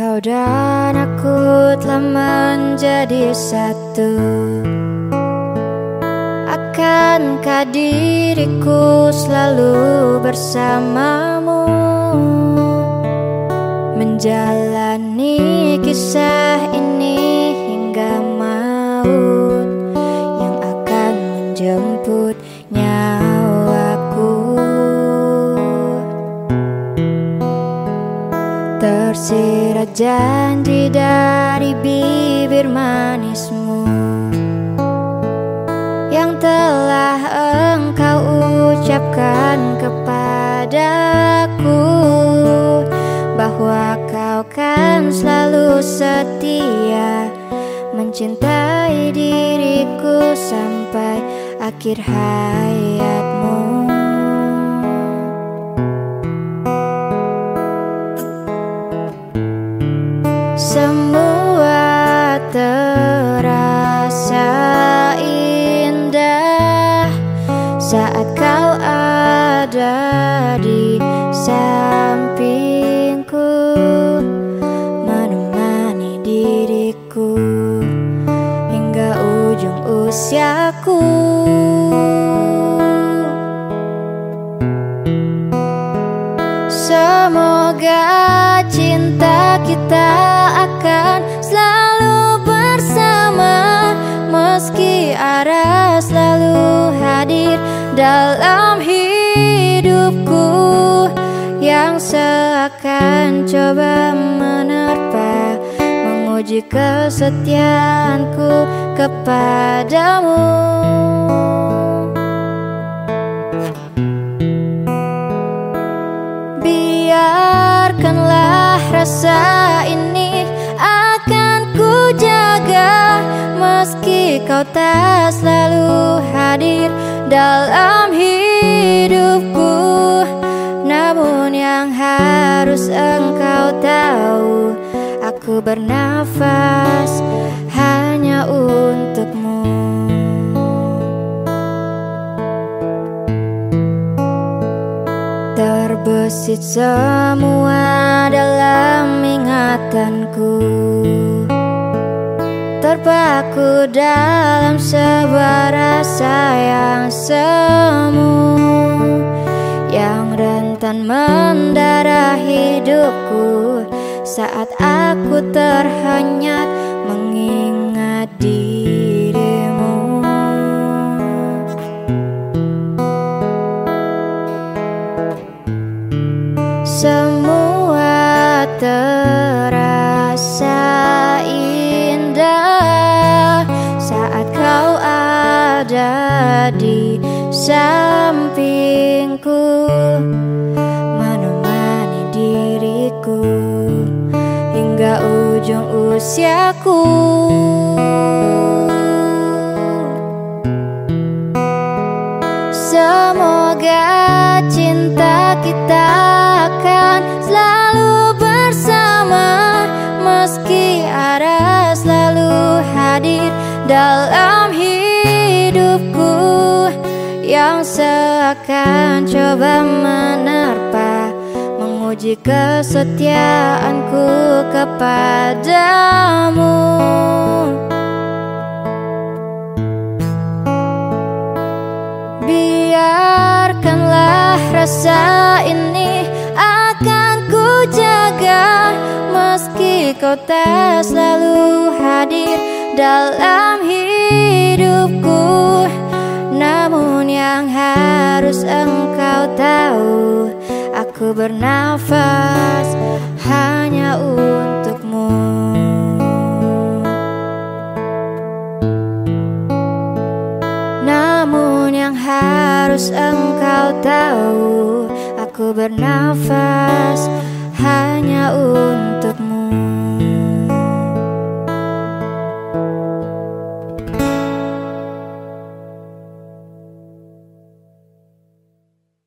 Kau dan aku telah menjadi satu. Akankah diriku selalu bersamamu? Menjalani kisah ini hingga maut Tersirat janji dari bibir manismu Yang telah engkau ucapkan kepadaku Bahwa kau kan selalu setia Mencintai diriku sampai akhir hayatmu dalam hidupku Yang seakan coba menerpa Menguji kesetiaanku kepadamu. Biarkanlah rasa ini akan ku jaga Meski kau tak selalu hadir dalam hidupku Namun yang harus engkau tahu Aku bernafas hanya untukmu. Terbesit semua dalam ingatanku Terpaku dalam sebuah rasa yang semu Yang rentan mendarah hidupku Saat aku terhanyut sampingku Menemani diriku hingga ujung usiaku. Semoga cinta kita akan selalu bersama Meski ada selalu hadir dalam Yang seakan coba menerpa Menguji kesetiaanku kepadamu. Biarkanlah rasa ini akan ku jaga Meski kau tak selalu hadir dalam hidupku bernafas hanya untukmu. Namun yang harus engkau tahu Aku bernafas hanya untukmu.